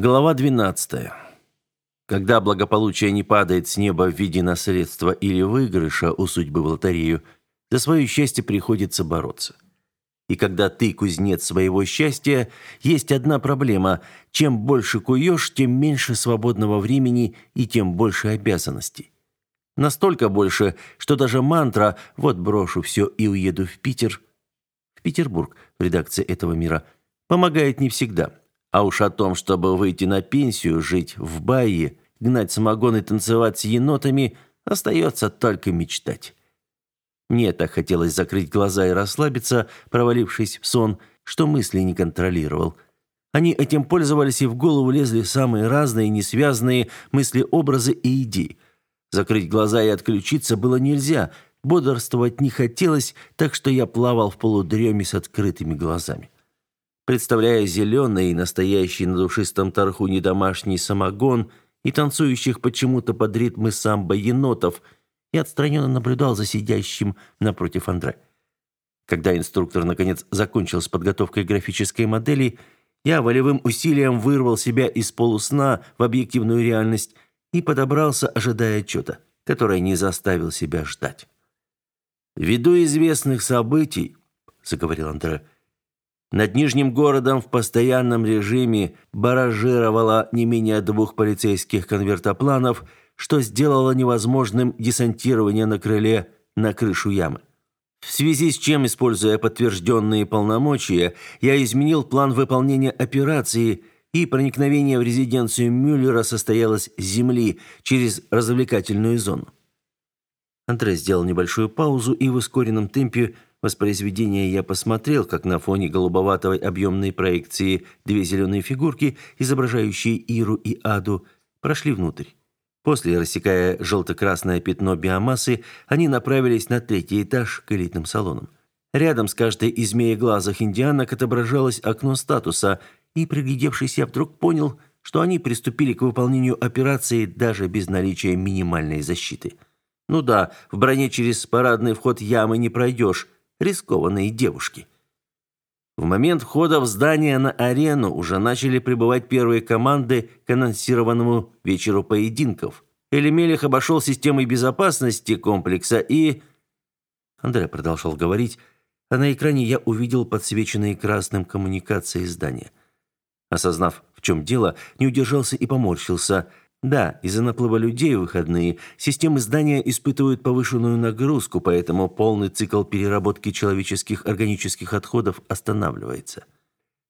Глава 12. Когда благополучие не падает с неба в виде наследства или выигрыша у судьбы в лотерею, за свое счастье приходится бороться. И когда ты кузнец своего счастья, есть одна проблема: чем больше куешь, тем меньше свободного времени и тем больше обязанностей. Настолько больше, что даже мантра вот брошу все и уеду в Питер, в Петербург, в редакции этого мира помогает не всегда. А уж о том, чтобы выйти на пенсию, жить в бае, гнать самогон и танцевать с енотами, остается только мечтать. Мне так хотелось закрыть глаза и расслабиться, провалившись в сон, что мысли не контролировал. Они этим пользовались, и в голову лезли самые разные, несвязанные мысли, образы и идеи. Закрыть глаза и отключиться было нельзя, бодрствовать не хотелось, так что я плавал в полудреме с открытыми глазами представляя зеленый, настоящий на душистом тархуне недомашний самогон и танцующих почему-то под ритмы самбо енотов, и отстраненно наблюдал за сидящим напротив Андре. Когда инструктор, наконец, закончил с подготовкой графической модели, я волевым усилием вырвал себя из полусна в объективную реальность и подобрался, ожидая отчета, который не заставил себя ждать. «Ввиду известных событий», — заговорил Андре, — над Нижним городом в постоянном режиме баражировало не менее двух полицейских конвертопланов, что сделало невозможным десантирование на крыле на крышу ямы. В связи с чем, используя подтвержденные полномочия, я изменил план выполнения операции, и проникновение в резиденцию Мюллера состоялось с земли через развлекательную зону. Андрей сделал небольшую паузу и в ускоренном темпе воспроизведение я посмотрел, как на фоне голубоватой объемной проекции две зеленые фигурки, изображающие Иру и Аду, прошли внутрь. После, рассекая желто-красное пятно биомассы, они направились на третий этаж к элитным салонам. Рядом с каждой из змееглазых индианок отображалось окно статуса, и, приглядевшись, я вдруг понял, что они приступили к выполнению операции даже без наличия минимальной защиты. Ну да, в броне через парадный вход ямы не пройдешь, рискованные девушки. В момент входа в здание на арену уже начали прибывать первые команды к анонсированному вечеру поединков. Элемелих обошел системой безопасности комплекса и... Андрей продолжал говорить, а на экране я увидел подсвеченные красным коммуникации здания. Осознав, в чем дело, не удержался и поморщился – да, из-за наплыва людей в выходные системы здания испытывают повышенную нагрузку, поэтому полный цикл переработки человеческих органических отходов останавливается.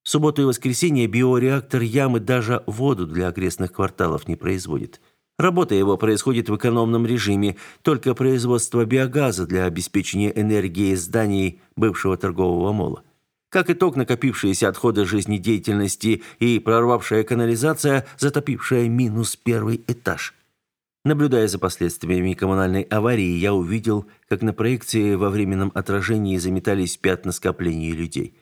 В субботу и воскресенье биореактор ямы даже воду для окрестных кварталов не производит. Работа его происходит в экономном режиме, только производство биогаза для обеспечения энергии зданий бывшего торгового мола. Как итог, накопившиеся отходы жизнедеятельности и прорвавшая канализация, затопившая минус первый этаж. Наблюдая за последствиями коммунальной аварии, я увидел, как на проекции во временном отражении заметались пятна скопления людей.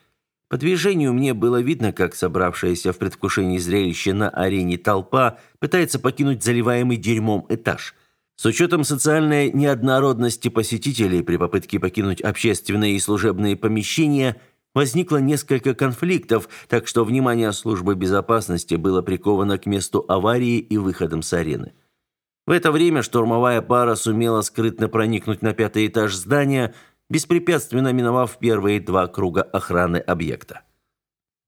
По движению мне было видно, как собравшаяся в предвкушении зрелища на арене толпа пытается покинуть заливаемый дерьмом этаж – с учетом социальной неоднородности посетителей при попытке покинуть общественные и служебные помещения, Возникло несколько конфликтов, так что внимание службы безопасности было приковано к месту аварии и выходам с арены. В это время штурмовая пара сумела скрытно проникнуть на пятый этаж здания, беспрепятственно миновав первые два круга охраны объекта.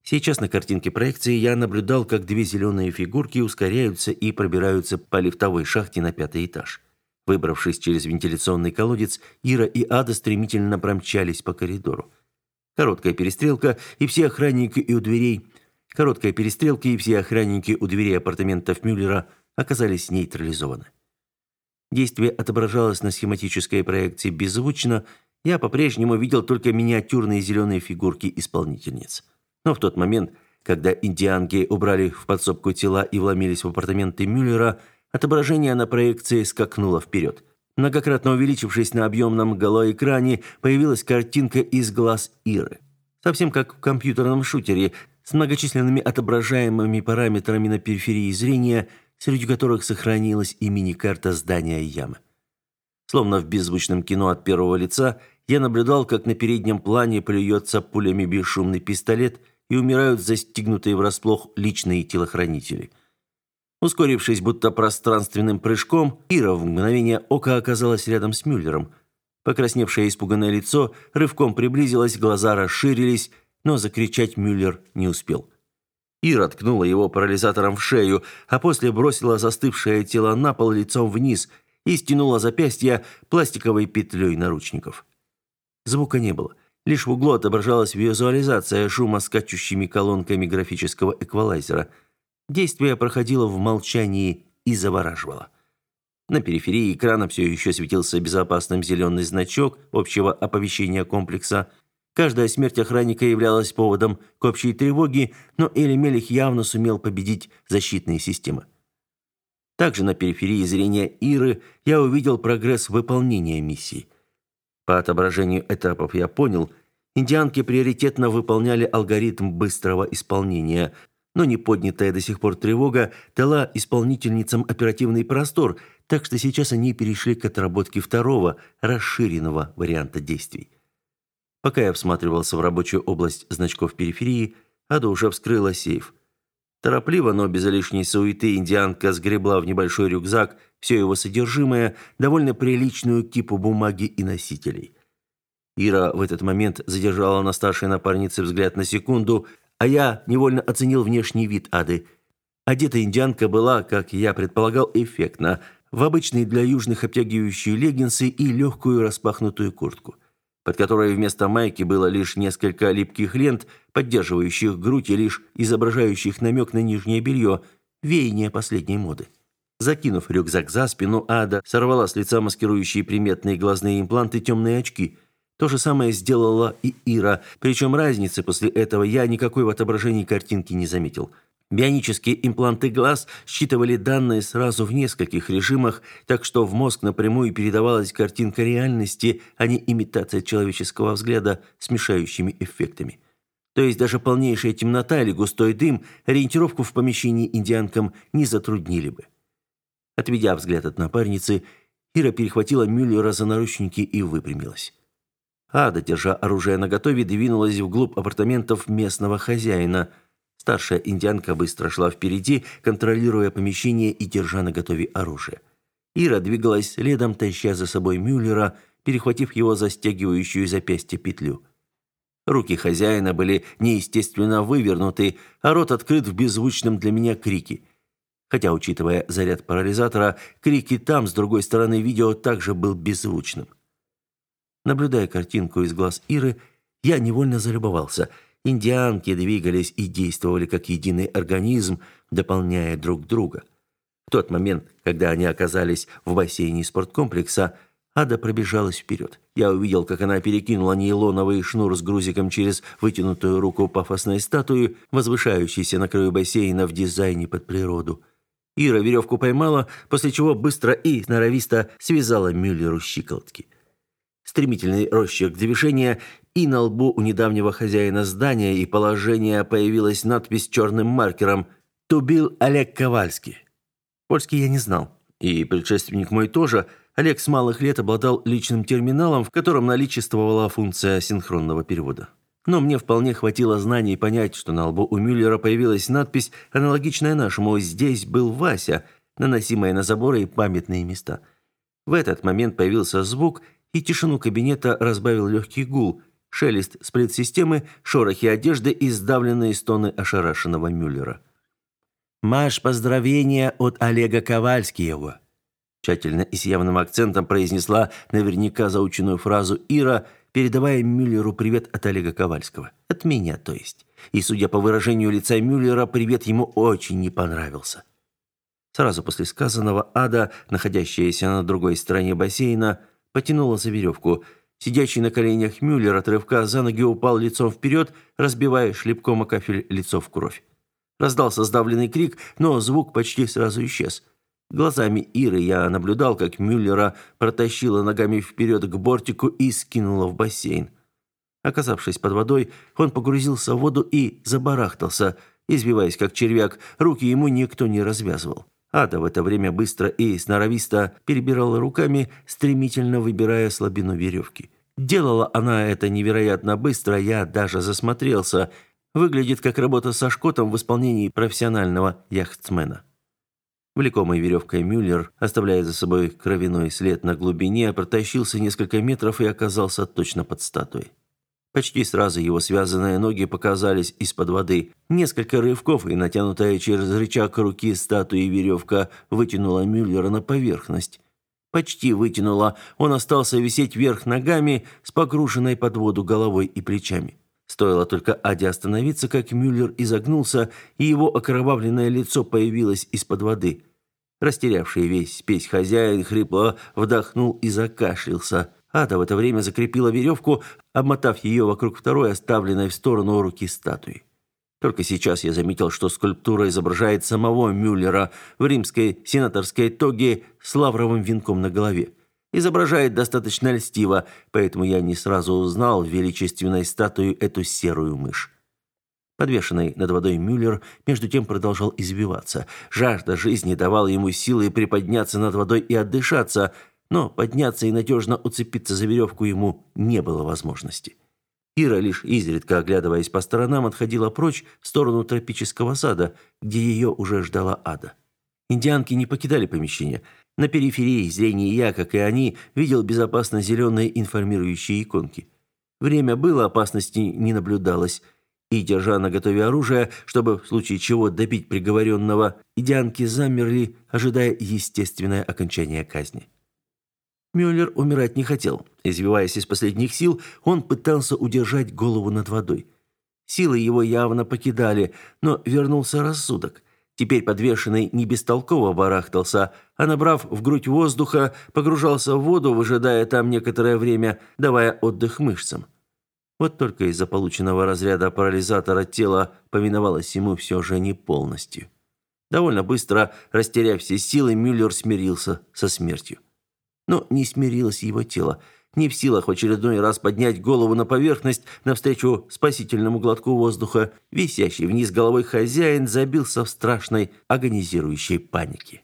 Сейчас на картинке проекции я наблюдал, как две зеленые фигурки ускоряются и пробираются по лифтовой шахте на пятый этаж. Выбравшись через вентиляционный колодец, Ира и Ада стремительно промчались по коридору. Короткая перестрелка, и все охранники и у дверей... Короткая перестрелка, и все охранники у дверей апартаментов Мюллера оказались нейтрализованы. Действие отображалось на схематической проекции беззвучно, я по-прежнему видел только миниатюрные зеленые фигурки исполнительниц. Но в тот момент, когда индианки убрали в подсобку тела и вломились в апартаменты Мюллера, отображение на проекции скакнуло вперед – Многократно увеличившись на объемном голоэкране, появилась картинка из глаз Иры. Совсем как в компьютерном шутере, с многочисленными отображаемыми параметрами на периферии зрения, среди которых сохранилась и мини-карта здания ямы. Словно в беззвучном кино от первого лица, я наблюдал, как на переднем плане плюется пулями бесшумный пистолет и умирают застегнутые врасплох личные телохранители – Ускорившись будто пространственным прыжком, Ира в мгновение ока оказалась рядом с Мюллером. Покрасневшее испуганное лицо рывком приблизилось, глаза расширились, но закричать Мюллер не успел. Ира ткнула его парализатором в шею, а после бросила застывшее тело на пол лицом вниз и стянула запястья пластиковой петлей наручников. Звука не было. Лишь в углу отображалась визуализация шума скачущими колонками графического эквалайзера – Действие проходило в молчании и завораживало. На периферии экрана все еще светился безопасным зеленый значок общего оповещения комплекса. Каждая смерть охранника являлась поводом к общей тревоге, но Эли Мелих явно сумел победить защитные системы. Также на периферии зрения Иры я увидел прогресс выполнения миссии. По отображению этапов я понял – Индианки приоритетно выполняли алгоритм быстрого исполнения, но не поднятая до сих пор тревога дала исполнительницам оперативный простор, так что сейчас они перешли к отработке второго, расширенного варианта действий. Пока я всматривался в рабочую область значков периферии, Ада уже вскрыла сейф. Торопливо, но без лишней суеты, индианка сгребла в небольшой рюкзак все его содержимое, довольно приличную кипу бумаги и носителей. Ира в этот момент задержала на старшей напарнице взгляд на секунду, а я невольно оценил внешний вид Ады. Одета индианка была, как я предполагал, эффектно, в обычные для южных обтягивающие леггинсы и легкую распахнутую куртку, под которой вместо майки было лишь несколько липких лент, поддерживающих грудь и лишь изображающих намек на нижнее белье, веяние последней моды. Закинув рюкзак за спину, Ада сорвала с лица маскирующие приметные глазные импланты темные очки – то же самое сделала и Ира, причем разницы после этого я никакой в отображении картинки не заметил. Бионические импланты глаз считывали данные сразу в нескольких режимах, так что в мозг напрямую передавалась картинка реальности, а не имитация человеческого взгляда с мешающими эффектами. То есть даже полнейшая темнота или густой дым ориентировку в помещении индианкам не затруднили бы. Отведя взгляд от напарницы, Ира перехватила Мюллера за наручники и выпрямилась. Ада, держа оружие наготове, двинулась вглубь апартаментов местного хозяина. Старшая индианка быстро шла впереди, контролируя помещение и держа наготове оружие. Ира двигалась следом, таща за собой Мюллера, перехватив его застегивающую запястье петлю. Руки хозяина были неестественно вывернуты, а рот открыт в беззвучном для меня крике. Хотя, учитывая заряд парализатора, крики там, с другой стороны видео, также был беззвучным. Наблюдая картинку из глаз Иры, я невольно залюбовался. Индианки двигались и действовали как единый организм, дополняя друг друга. В тот момент, когда они оказались в бассейне спорткомплекса, Ада пробежалась вперед. Я увидел, как она перекинула нейлоновый шнур с грузиком через вытянутую руку пафосной статуи, возвышающейся на краю бассейна в дизайне под природу. Ира веревку поймала, после чего быстро и норовисто связала Мюллеру щиколотки стремительный росчерк движения, и на лбу у недавнего хозяина здания и положения появилась надпись черным маркером «Тубил Олег Ковальский». Польский я не знал. И предшественник мой тоже. Олег с малых лет обладал личным терминалом, в котором наличествовала функция синхронного перевода. Но мне вполне хватило знаний понять, что на лбу у Мюллера появилась надпись, аналогичная нашему «Здесь был Вася», наносимая на заборы и памятные места. В этот момент появился звук – и тишину кабинета разбавил легкий гул, шелест сплит-системы, шорохи одежды и сдавленные стоны ошарашенного Мюллера. «Маш, поздравления от Олега Ковальского. Тщательно и с явным акцентом произнесла наверняка заученную фразу Ира, передавая Мюллеру привет от Олега Ковальского. От меня, то есть. И, судя по выражению лица Мюллера, привет ему очень не понравился. Сразу после сказанного Ада, находящаяся на другой стороне бассейна, потянула за веревку. Сидящий на коленях Мюллер отрывка за ноги упал лицом вперед, разбивая шлепком о кафель лицо в кровь. Раздался сдавленный крик, но звук почти сразу исчез. Глазами Иры я наблюдал, как Мюллера протащила ногами вперед к бортику и скинула в бассейн. Оказавшись под водой, он погрузился в воду и забарахтался, избиваясь как червяк, руки ему никто не развязывал. Ада в это время быстро и сноровисто перебирала руками, стремительно выбирая слабину веревки. Делала она это невероятно быстро, я даже засмотрелся. Выглядит как работа со шкотом в исполнении профессионального яхтсмена. Влекомый веревкой Мюллер, оставляя за собой кровяной след на глубине, протащился несколько метров и оказался точно под статуей. Почти сразу его связанные ноги показались из-под воды. Несколько рывков, и натянутая через рычаг руки статуи веревка вытянула Мюллера на поверхность. Почти вытянула, он остался висеть вверх ногами с погруженной под воду головой и плечами. Стоило только Аде остановиться, как Мюллер изогнулся, и его окровавленное лицо появилось из-под воды. Растерявший весь спесь хозяин хрипло вдохнул и закашлялся – Ада в это время закрепила веревку, обмотав ее вокруг второй, оставленной в сторону руки статуи. Только сейчас я заметил, что скульптура изображает самого Мюллера в римской сенаторской тоге с лавровым венком на голове. Изображает достаточно льстиво, поэтому я не сразу узнал в величественной статую эту серую мышь. Подвешенный над водой Мюллер между тем продолжал извиваться. Жажда жизни давала ему силы приподняться над водой и отдышаться – но подняться и надежно уцепиться за веревку ему не было возможности. Ира, лишь изредка оглядываясь по сторонам, отходила прочь в сторону тропического сада, где ее уже ждала ада. Индианки не покидали помещение. На периферии зрения я, как и они, видел безопасно зеленые информирующие иконки. Время было, опасности не наблюдалось. И, держа на готове оружие, чтобы в случае чего добить приговоренного, индианки замерли, ожидая естественное окончание казни. Мюллер умирать не хотел. Извиваясь из последних сил, он пытался удержать голову над водой. Силы его явно покидали, но вернулся рассудок. Теперь подвешенный не бестолково барахтался, а набрав в грудь воздуха, погружался в воду, выжидая там некоторое время, давая отдых мышцам. Вот только из-за полученного разряда парализатора тело повиновалось ему все же не полностью. Довольно быстро, растеряв все силы, Мюллер смирился со смертью но не смирилось его тело. Не в силах в очередной раз поднять голову на поверхность навстречу спасительному глотку воздуха, висящий вниз головой хозяин забился в страшной агонизирующей панике.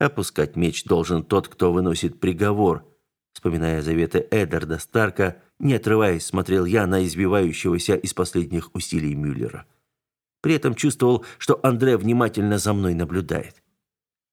Опускать меч должен тот, кто выносит приговор. Вспоминая заветы Эдарда Старка, не отрываясь, смотрел я на избивающегося из последних усилий Мюллера. При этом чувствовал, что Андре внимательно за мной наблюдает.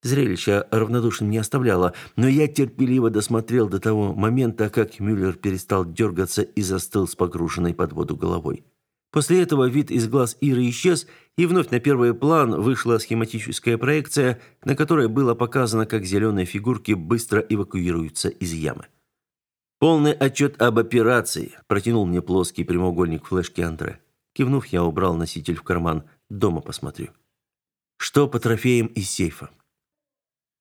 Зрелище равнодушным не оставляло, но я терпеливо досмотрел до того момента, как Мюллер перестал дергаться и застыл с погруженной под воду головой. После этого вид из глаз Иры исчез, и вновь на первый план вышла схематическая проекция, на которой было показано, как зеленые фигурки быстро эвакуируются из ямы. «Полный отчет об операции», – протянул мне плоский прямоугольник флешки Андре. Кивнув, я убрал носитель в карман. «Дома посмотрю». «Что по трофеям из сейфа?»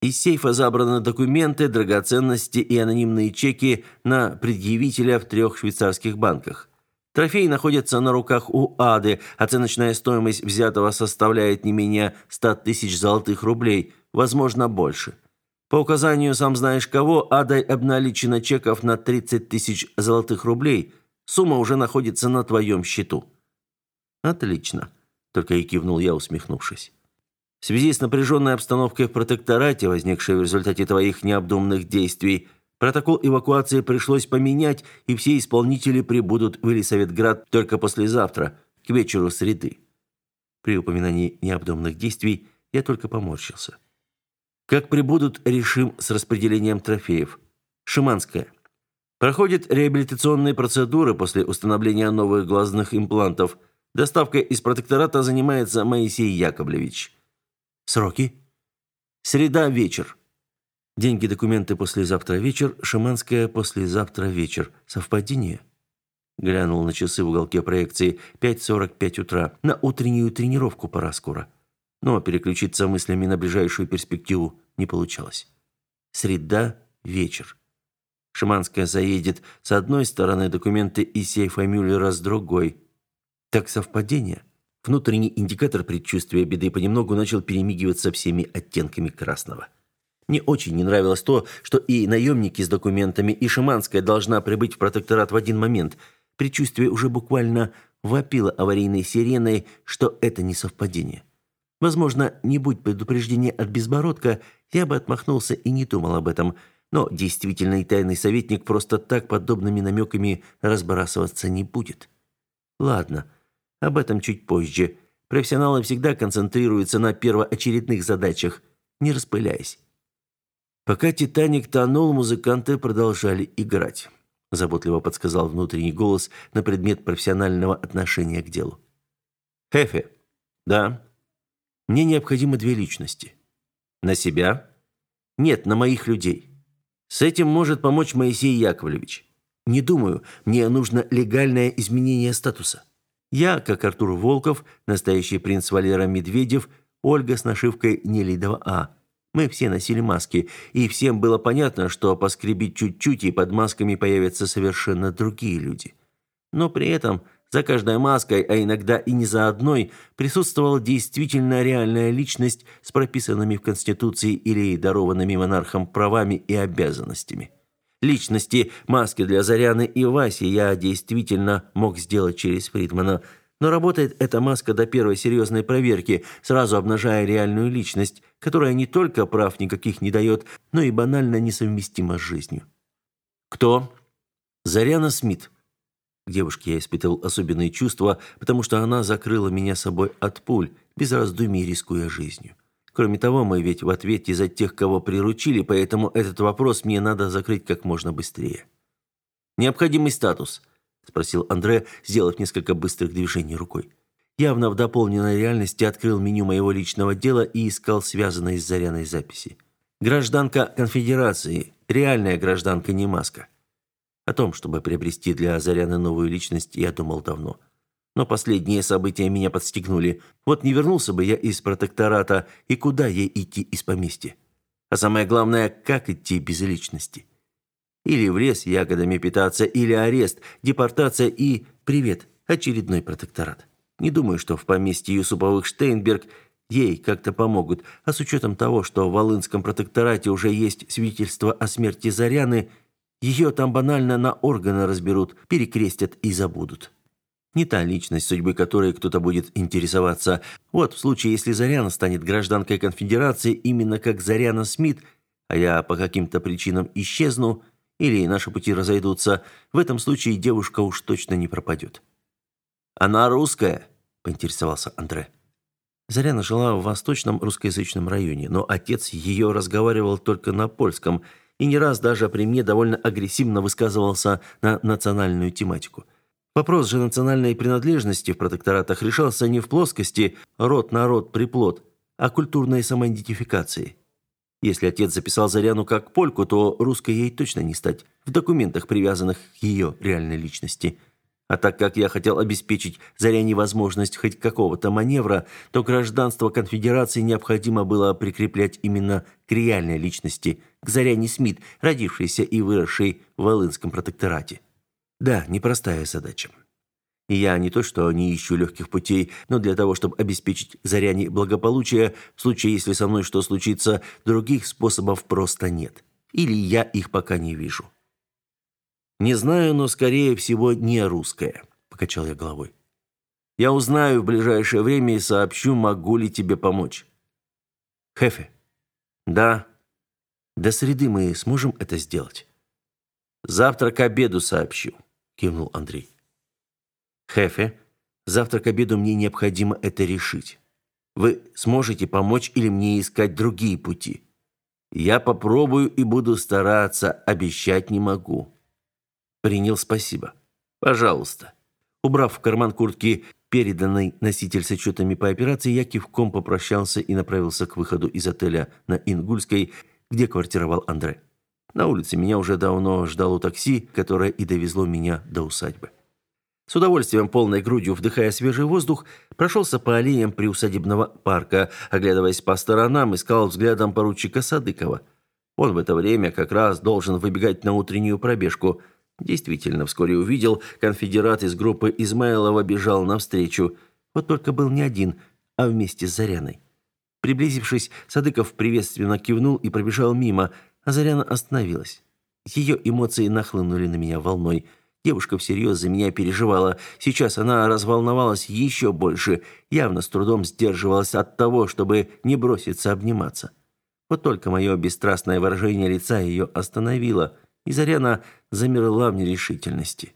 Из сейфа забраны документы, драгоценности и анонимные чеки на предъявителя в трех швейцарских банках. Трофей находится на руках у Ады. Оценочная стоимость взятого составляет не менее 100 тысяч золотых рублей, возможно, больше. По указанию «сам знаешь кого» Адой обналичено чеков на 30 тысяч золотых рублей. Сумма уже находится на твоем счету. «Отлично», – только и кивнул я, усмехнувшись. В связи с напряженной обстановкой в протекторате, возникшей в результате твоих необдуманных действий, протокол эвакуации пришлось поменять, и все исполнители прибудут в Елисаветград только послезавтра, к вечеру среды». При упоминании необдуманных действий я только поморщился. «Как прибудут, решим с распределением трофеев. Шиманская». Проходят реабилитационные процедуры после установления новых глазных имплантов. Доставкой из протектората занимается Моисей Яковлевич. Сроки? Среда вечер. Деньги, документы послезавтра вечер, Шиманская послезавтра вечер. Совпадение? Глянул на часы в уголке проекции. 5.45 утра. На утреннюю тренировку пора скоро. Но переключиться мыслями на ближайшую перспективу не получалось. Среда, вечер. Шиманская заедет с одной стороны документы и сейфа Мюллера с другой. Так совпадение? Внутренний индикатор предчувствия беды понемногу начал перемигиваться всеми оттенками красного. Мне очень не нравилось то, что и наемники с документами, и Шиманская должна прибыть в протекторат в один момент. Предчувствие уже буквально вопило аварийной сиреной, что это не совпадение. Возможно, не будь предупреждения от Безбородка, я бы отмахнулся и не думал об этом. Но действительный тайный советник просто так подобными намеками разбрасываться не будет. Ладно, об этом чуть позже. Профессионалы всегда концентрируются на первоочередных задачах, не распыляясь. Пока «Титаник» тонул, музыканты продолжали играть. Заботливо подсказал внутренний голос на предмет профессионального отношения к делу. «Хефе». «Да». «Мне необходимы две личности». «На себя?» «Нет, на моих людей». С этим может помочь Моисей Яковлевич. Не думаю, мне нужно легальное изменение статуса. Я, как Артур Волков, настоящий принц Валера Медведев, Ольга с нашивкой Нелидова А. Мы все носили маски, и всем было понятно, что поскребить чуть-чуть, и под масками появятся совершенно другие люди. Но при этом за каждой маской, а иногда и не за одной, присутствовала действительно реальная личность с прописанными в Конституции или дарованными монархом правами и обязанностями личности маски для Заряны и Васи я действительно мог сделать через Фридмана. Но работает эта маска до первой серьезной проверки, сразу обнажая реальную личность, которая не только прав никаких не дает, но и банально несовместима с жизнью. «Кто?» «Заряна Смит». К девушке я испытывал особенные чувства, потому что она закрыла меня собой от пуль, без раздумий рискуя жизнью. Кроме того, мы ведь в ответе за тех, кого приручили, поэтому этот вопрос мне надо закрыть как можно быстрее. Необходимый статус, спросил Андре, сделав несколько быстрых движений рукой. Явно в дополненной реальности открыл меню моего личного дела и искал связанные с Заряной записи. Гражданка конфедерации, реальная гражданка, не маска. О том, чтобы приобрести для Заряны новую личность, я думал давно но последние события меня подстегнули. Вот не вернулся бы я из протектората, и куда ей идти из поместья? А самое главное, как идти без личности? Или в лес ягодами питаться, или арест, депортация и... Привет, очередной протекторат. Не думаю, что в поместье Юсуповых Штейнберг ей как-то помогут, а с учетом того, что в Волынском протекторате уже есть свидетельство о смерти Заряны, ее там банально на органы разберут, перекрестят и забудут не та личность, судьбы которой кто-то будет интересоваться. Вот в случае, если Заряна станет гражданкой конфедерации именно как Заряна Смит, а я по каким-то причинам исчезну или наши пути разойдутся, в этом случае девушка уж точно не пропадет. «Она русская?» – поинтересовался Андре. Заряна жила в восточном русскоязычном районе, но отец ее разговаривал только на польском и не раз даже при мне довольно агрессивно высказывался на национальную тематику – Вопрос же национальной принадлежности в протекторатах решался не в плоскости «род-народ-приплод», а культурной самоидентификации. Если отец записал Заряну как польку, то русской ей точно не стать, в документах, привязанных к ее реальной личности. А так как я хотел обеспечить Заряне возможность хоть какого-то маневра, то гражданство конфедерации необходимо было прикреплять именно к реальной личности, к Заряне Смит, родившейся и выросшей в Волынском протекторате. Да, непростая задача. И я не то что не ищу легких путей, но для того, чтобы обеспечить Заряне благополучие, в случае, если со мной что случится, других способов просто нет. Или я их пока не вижу. Не знаю, но, скорее всего, не русская, — покачал я головой. Я узнаю в ближайшее время и сообщу, могу ли тебе помочь. Хефе. Да. До среды мы сможем это сделать? Завтра к обеду сообщу кивнул Андрей. Хефе, завтра к обеду мне необходимо это решить. Вы сможете помочь или мне искать другие пути? Я попробую и буду стараться, обещать не могу. Принял спасибо. Пожалуйста. Убрав в карман куртки переданный носитель с отчетами по операции, я кивком попрощался и направился к выходу из отеля на Ингульской, где квартировал Андрей. На улице меня уже давно ждало такси, которое и довезло меня до усадьбы. С удовольствием, полной грудью вдыхая свежий воздух, прошелся по аллеям приусадебного парка, оглядываясь по сторонам, искал взглядом поручика Садыкова. Он в это время как раз должен выбегать на утреннюю пробежку. Действительно, вскоре увидел, конфедерат из группы Измайлова бежал навстречу. Вот только был не один, а вместе с Заряной. Приблизившись, Садыков приветственно кивнул и пробежал мимо – Азаряна остановилась. Ее эмоции нахлынули на меня волной. Девушка всерьез за меня переживала. Сейчас она разволновалась еще больше, явно с трудом сдерживалась от того, чтобы не броситься обниматься. Вот только мое бесстрастное выражение лица ее остановило, и Заряна замерла в нерешительности.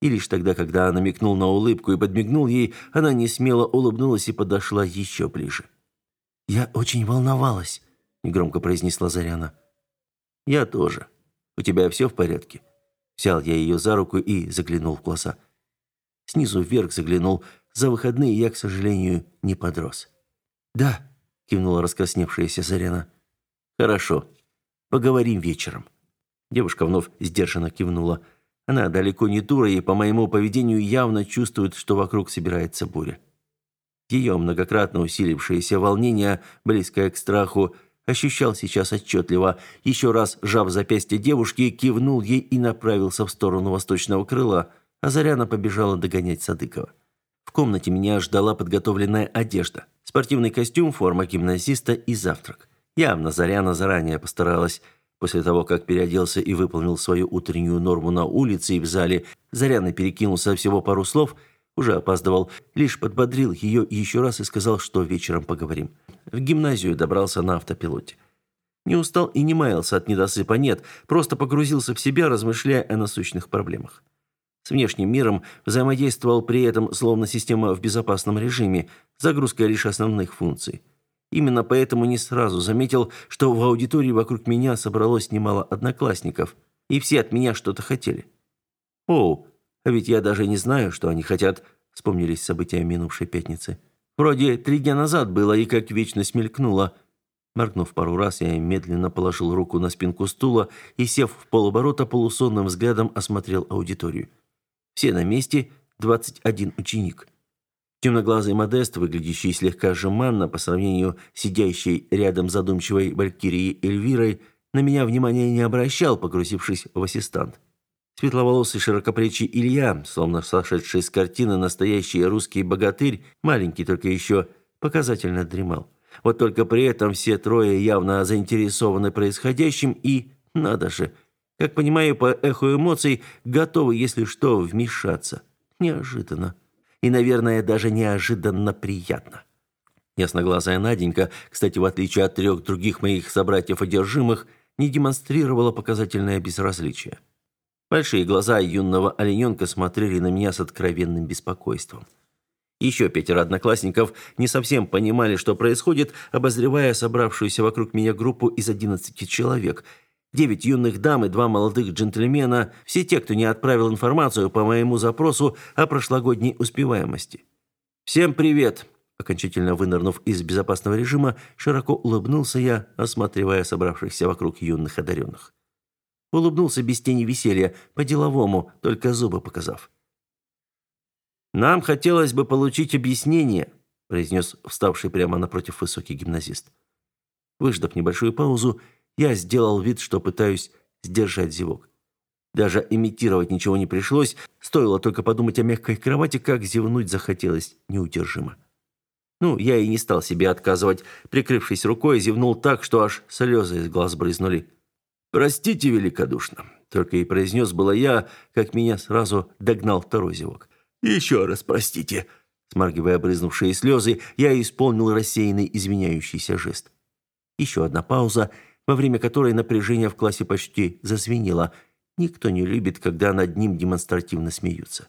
И лишь тогда, когда она намекнул на улыбку и подмигнул ей, она несмело улыбнулась и подошла еще ближе. «Я очень волновалась», — негромко произнесла Заряна. «Я тоже. У тебя все в порядке?» Взял я ее за руку и заглянул в глаза. Снизу вверх заглянул. За выходные я, к сожалению, не подрос. «Да», — кивнула раскрасневшаяся Зарина. «Хорошо. Поговорим вечером». Девушка вновь сдержанно кивнула. Она далеко не дура и по моему поведению явно чувствует, что вокруг собирается буря. Ее многократно усилившееся волнение, близкое к страху, — ощущал сейчас отчетливо. Еще раз, сжав запястье девушки, кивнул ей и направился в сторону восточного крыла, а Заряна побежала догонять Садыкова. В комнате меня ждала подготовленная одежда. Спортивный костюм, форма гимназиста и завтрак. Явно Заряна заранее постаралась. После того, как переоделся и выполнил свою утреннюю норму на улице и в зале, Заряна перекинулся всего пару слов – уже опаздывал, лишь подбодрил ее еще раз и сказал, что вечером поговорим. В гимназию добрался на автопилоте. Не устал и не маялся от недосыпа, нет, просто погрузился в себя, размышляя о насущных проблемах. С внешним миром взаимодействовал при этом словно система в безопасном режиме, загрузка лишь основных функций. Именно поэтому не сразу заметил, что в аудитории вокруг меня собралось немало одноклассников, и все от меня что-то хотели. «Оу, а ведь я даже не знаю, что они хотят», — вспомнились события минувшей пятницы. «Вроде три дня назад было и как вечно смелькнуло. Моргнув пару раз, я медленно положил руку на спинку стула и, сев в полоборота, полусонным взглядом осмотрел аудиторию. Все на месте, 21 ученик. Темноглазый Модест, выглядящий слегка жеманно по сравнению с сидящей рядом задумчивой Валькирией Эльвирой, на меня внимания не обращал, погрузившись в ассистант. Светловолосый широкоплечий Илья, словно сошедший с картины настоящий русский богатырь, маленький только еще, показательно дремал. Вот только при этом все трое явно заинтересованы происходящим и, надо же, как понимаю по эху эмоций, готовы, если что, вмешаться. Неожиданно. И, наверное, даже неожиданно приятно. Ясноглазая Наденька, кстати, в отличие от трех других моих собратьев-одержимых, не демонстрировала показательное безразличие. Большие глаза юного олененка смотрели на меня с откровенным беспокойством. Еще пятеро одноклассников не совсем понимали, что происходит, обозревая собравшуюся вокруг меня группу из 11 человек. Девять юных дам и два молодых джентльмена – все те, кто не отправил информацию по моему запросу о прошлогодней успеваемости. «Всем привет!» Окончательно вынырнув из безопасного режима, широко улыбнулся я, осматривая собравшихся вокруг юных одаренных. Улыбнулся без тени веселья, по-деловому, только зубы показав. «Нам хотелось бы получить объяснение», – произнес вставший прямо напротив высокий гимназист. Выждав небольшую паузу, я сделал вид, что пытаюсь сдержать зевок. Даже имитировать ничего не пришлось, стоило только подумать о мягкой кровати, как зевнуть захотелось неудержимо. Ну, я и не стал себе отказывать. Прикрывшись рукой, зевнул так, что аж слезы из глаз брызнули. Простите великодушно, только и произнес было я, как меня сразу догнал второй зевок. Еще раз простите. Смаргивая обрызнувшие слезы, я исполнил рассеянный извиняющийся жест. Еще одна пауза, во время которой напряжение в классе почти зазвенело. Никто не любит, когда над ним демонстративно смеются.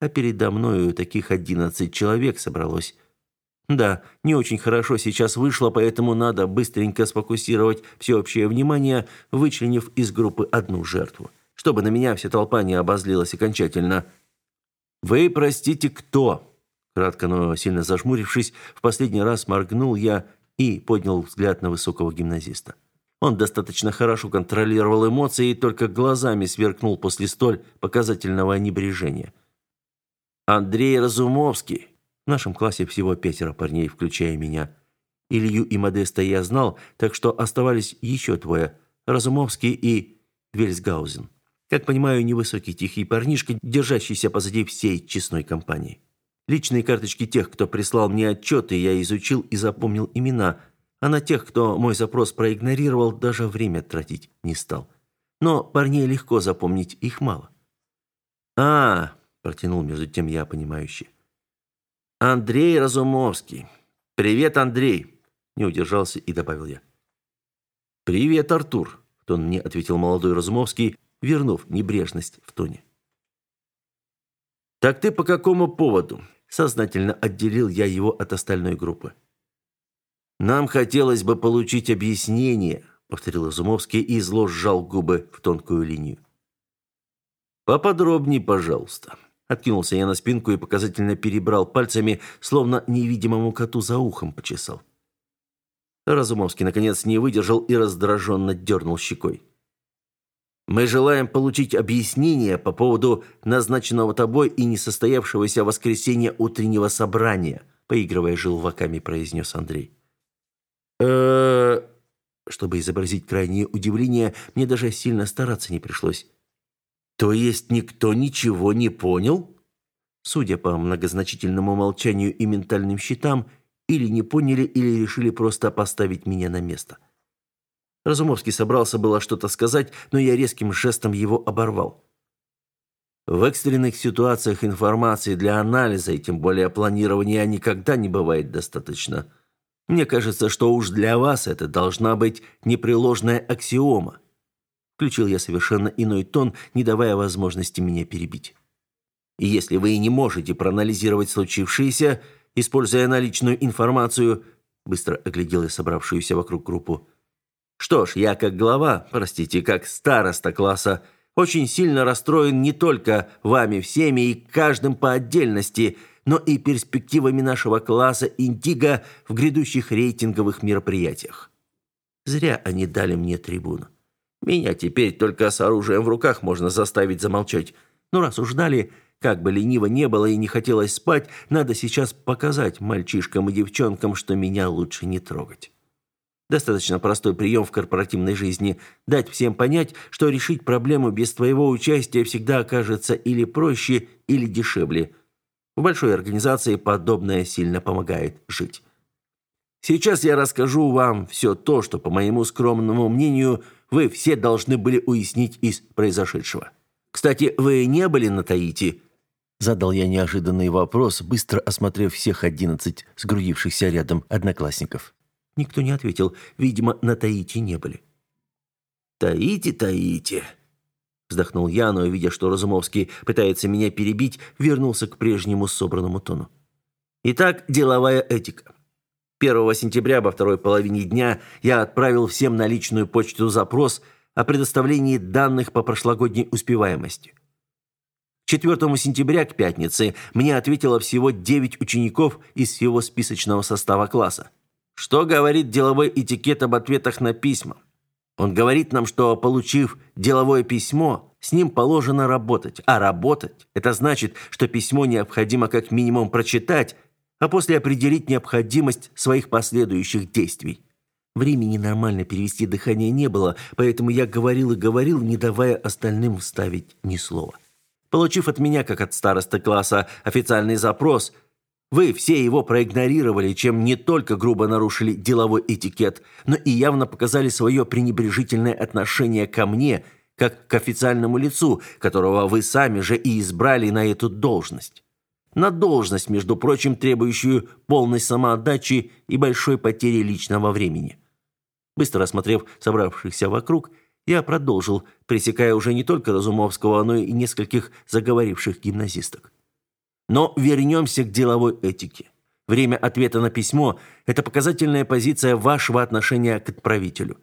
А передо мною таких одиннадцать человек собралось. Да, не очень хорошо сейчас вышло, поэтому надо быстренько сфокусировать всеобщее внимание, вычленив из группы одну жертву, чтобы на меня вся толпа не обозлилась окончательно. «Вы, простите, кто?» Кратко, но сильно зажмурившись, в последний раз моргнул я и поднял взгляд на высокого гимназиста. Он достаточно хорошо контролировал эмоции и только глазами сверкнул после столь показательного небрежения. «Андрей Разумовский!» В нашем классе всего пятеро парней, включая меня. Илью и Модеста я знал, так что оставались еще двое – Разумовский и Вельсгаузен. Как понимаю, невысокий тихий парнишка, держащийся позади всей честной компании. Личные карточки тех, кто прислал мне отчеты, я изучил и запомнил имена, а на тех, кто мой запрос проигнорировал, даже время тратить не стал. Но парней легко запомнить, их мало. «А, — протянул между тем я, понимающий. Андрей Разумовский. Привет, Андрей, не удержался и добавил я. Привет, Артур, тон мне ответил молодой Разумовский, вернув небрежность в тоне. Так ты по какому поводу? Сознательно отделил я его от остальной группы. Нам хотелось бы получить объяснение, повторил Разумовский и зло сжал губы в тонкую линию. Поподробнее, пожалуйста. Откинулся я на спинку и показательно перебрал пальцами, словно невидимому коту за ухом почесал. Разумовский, наконец, не выдержал и раздраженно дернул щекой. «Мы желаем получить объяснение по поводу назначенного тобой и несостоявшегося воскресенья утреннего собрания», поигрывая желваками, произнес Андрей. э Чтобы изобразить крайнее удивление, мне даже сильно стараться не пришлось. То есть никто ничего не понял? Судя по многозначительному молчанию и ментальным счетам, или не поняли, или решили просто поставить меня на место. Разумовский собрался было что-то сказать, но я резким жестом его оборвал. В экстренных ситуациях информации для анализа и тем более планирования никогда не бывает достаточно. Мне кажется, что уж для вас это должна быть непреложная аксиома включил я совершенно иной тон, не давая возможности меня перебить. И если вы не можете проанализировать случившееся, используя наличную информацию, быстро оглядел я собравшуюся вокруг группу. Что ж, я как глава, простите, как староста класса, очень сильно расстроен не только вами всеми и каждым по отдельности, но и перспективами нашего класса Интига в грядущих рейтинговых мероприятиях. Зря они дали мне трибуну. Меня теперь только с оружием в руках можно заставить замолчать. Но раз уж дали, как бы лениво не было и не хотелось спать, надо сейчас показать мальчишкам и девчонкам, что меня лучше не трогать. Достаточно простой прием в корпоративной жизни – дать всем понять, что решить проблему без твоего участия всегда окажется или проще, или дешевле. В большой организации подобное сильно помогает жить. Сейчас я расскажу вам все то, что, по моему скромному мнению, вы все должны были уяснить из произошедшего. Кстати, вы не были на Таити?» Задал я неожиданный вопрос, быстро осмотрев всех одиннадцать сгрудившихся рядом одноклассников. Никто не ответил. Видимо, на Таити не были. «Таити, Таити!» Вздохнул я, но, видя, что Разумовский пытается меня перебить, вернулся к прежнему собранному тону. «Итак, деловая этика. 1 сентября во второй половине дня я отправил всем на личную почту запрос о предоставлении данных по прошлогодней успеваемости. 4 сентября к пятнице мне ответило всего 9 учеников из всего списочного состава класса. Что говорит деловой этикет об ответах на письма? Он говорит нам, что, получив деловое письмо, с ним положено работать. А работать – это значит, что письмо необходимо как минимум прочитать, а после определить необходимость своих последующих действий. Времени нормально перевести дыхание не было, поэтому я говорил и говорил, не давая остальным вставить ни слова. Получив от меня, как от староста класса, официальный запрос, вы все его проигнорировали, чем не только грубо нарушили деловой этикет, но и явно показали свое пренебрежительное отношение ко мне, как к официальному лицу, которого вы сами же и избрали на эту должность на должность, между прочим, требующую полной самоотдачи и большой потери личного времени. Быстро осмотрев собравшихся вокруг, я продолжил, пресекая уже не только Разумовского, но и нескольких заговоривших гимназисток. Но вернемся к деловой этике. Время ответа на письмо – это показательная позиция вашего отношения к отправителю.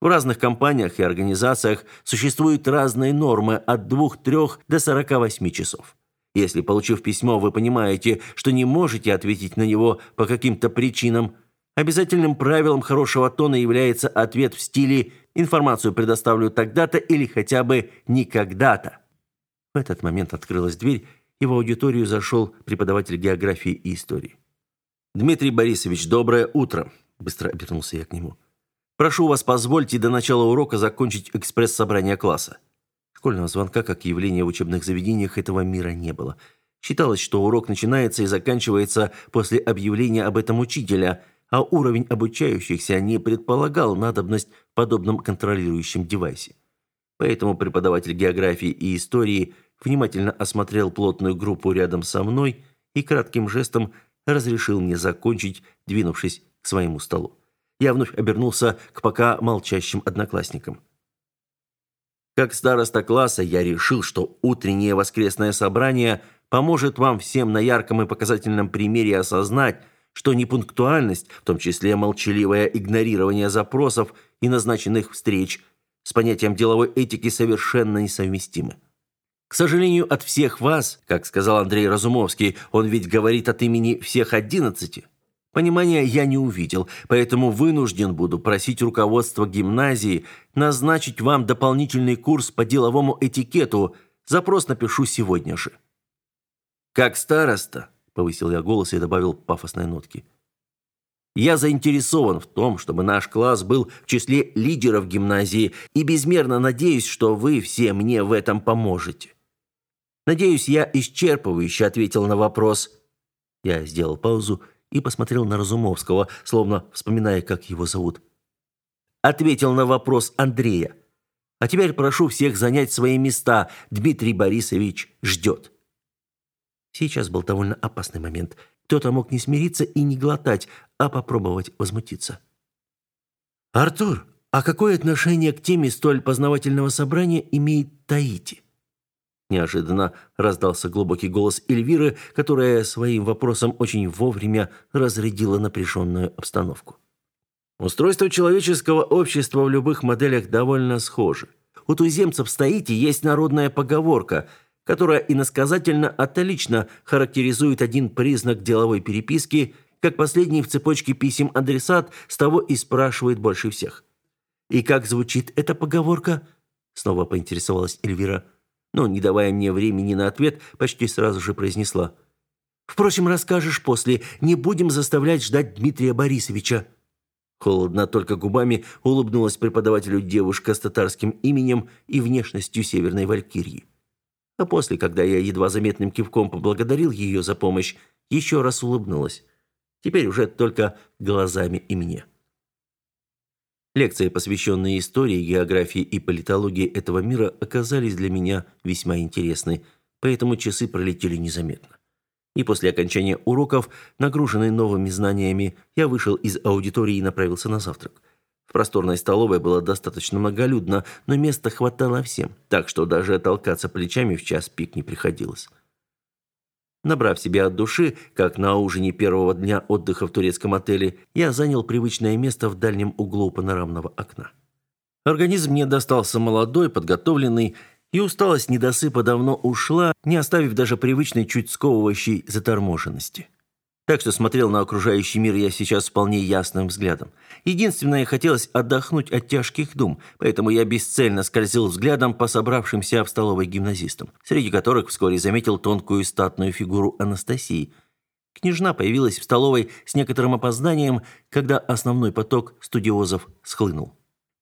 В разных компаниях и организациях существуют разные нормы от 2-3 до 48 часов. Если, получив письмо, вы понимаете, что не можете ответить на него по каким-то причинам, обязательным правилом хорошего тона является ответ в стиле «информацию предоставлю тогда-то» или хотя бы «никогда-то». В этот момент открылась дверь, и в аудиторию зашел преподаватель географии и истории. «Дмитрий Борисович, доброе утро!» – быстро обернулся я к нему. «Прошу вас, позвольте до начала урока закончить экспресс-собрание класса». Школьного звонка как явления в учебных заведениях этого мира не было. Считалось, что урок начинается и заканчивается после объявления об этом учителя, а уровень обучающихся не предполагал надобность в подобном контролирующем девайсе. Поэтому преподаватель географии и истории внимательно осмотрел плотную группу рядом со мной и кратким жестом разрешил мне закончить, двинувшись к своему столу. Я вновь обернулся к пока молчащим одноклассникам. Как староста класса я решил, что утреннее воскресное собрание поможет вам всем на ярком и показательном примере осознать, что непунктуальность, в том числе молчаливое игнорирование запросов и назначенных встреч, с понятием деловой этики совершенно несовместимы. К сожалению, от всех вас, как сказал Андрей Разумовский, он ведь говорит от имени всех одиннадцати – Понимания я не увидел, поэтому вынужден буду просить руководство гимназии назначить вам дополнительный курс по деловому этикету. Запрос напишу сегодня же. Как староста, повысил я голос и добавил пафосной нотки. Я заинтересован в том, чтобы наш класс был в числе лидеров гимназии и безмерно надеюсь, что вы все мне в этом поможете. Надеюсь, я исчерпывающе ответил на вопрос. Я сделал паузу и посмотрел на Разумовского, словно вспоминая, как его зовут. Ответил на вопрос Андрея. А теперь прошу всех занять свои места. Дмитрий Борисович ждет. Сейчас был довольно опасный момент. Кто-то мог не смириться и не глотать, а попробовать возмутиться. «Артур, а какое отношение к теме столь познавательного собрания имеет Таити?» Неожиданно раздался глубокий голос Эльвиры, которая своим вопросом очень вовремя разрядила напряженную обстановку. Устройство человеческого общества в любых моделях довольно схоже. У туземцев стоите есть народная поговорка, которая иносказательно отлично характеризует один признак деловой переписки, как последний в цепочке писем адресат с того и спрашивает больше всех. «И как звучит эта поговорка?» – снова поинтересовалась Эльвира – но, не давая мне времени на ответ, почти сразу же произнесла. «Впрочем, расскажешь после. Не будем заставлять ждать Дмитрия Борисовича». Холодно только губами улыбнулась преподавателю девушка с татарским именем и внешностью северной валькирии. А после, когда я едва заметным кивком поблагодарил ее за помощь, еще раз улыбнулась. Теперь уже только глазами и мне. Лекции, посвященные истории, географии и политологии этого мира, оказались для меня весьма интересны, поэтому часы пролетели незаметно. И после окончания уроков, нагруженный новыми знаниями, я вышел из аудитории и направился на завтрак. В просторной столовой было достаточно многолюдно, но места хватало всем, так что даже толкаться плечами в час пик не приходилось. Набрав себя от души, как на ужине первого дня отдыха в турецком отеле, я занял привычное место в дальнем углу панорамного окна. Организм мне достался молодой, подготовленный, и усталость недосыпа давно ушла, не оставив даже привычной чуть сковывающей заторможенности. Так что смотрел на окружающий мир я сейчас вполне ясным взглядом. Единственное, хотелось отдохнуть от тяжких дум, поэтому я бесцельно скользил взглядом по собравшимся в столовой гимназистам, среди которых вскоре заметил тонкую статную фигуру Анастасии. Княжна появилась в столовой с некоторым опозданием, когда основной поток студиозов схлынул.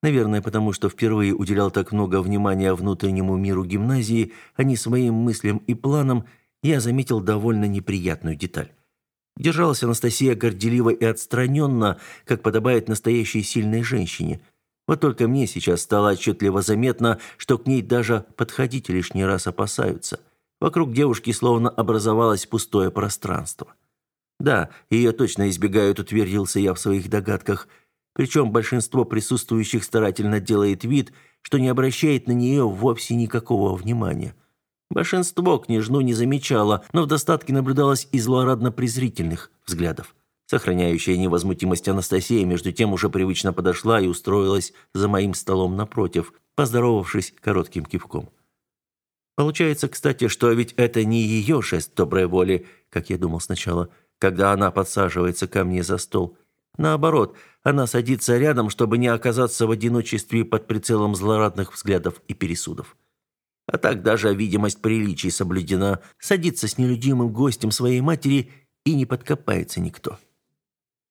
Наверное, потому что впервые уделял так много внимания внутреннему миру гимназии, а не своим мыслям и планам, я заметил довольно неприятную деталь. Держалась Анастасия горделиво и отстраненно, как подобает настоящей сильной женщине. Вот только мне сейчас стало отчетливо заметно, что к ней даже подходить лишний раз опасаются. Вокруг девушки словно образовалось пустое пространство. «Да, ее точно избегают», — утвердился я в своих догадках. Причем большинство присутствующих старательно делает вид, что не обращает на нее вовсе никакого внимания. Большинство княжну не замечало, но в достатке наблюдалось и злорадно-презрительных взглядов. Сохраняющая невозмутимость Анастасия, между тем, уже привычно подошла и устроилась за моим столом напротив, поздоровавшись коротким кивком. Получается, кстати, что ведь это не ее жест доброй воли, как я думал сначала, когда она подсаживается ко мне за стол. Наоборот, она садится рядом, чтобы не оказаться в одиночестве под прицелом злорадных взглядов и пересудов а так даже видимость приличий соблюдена, садится с нелюдимым гостем своей матери и не подкопается никто.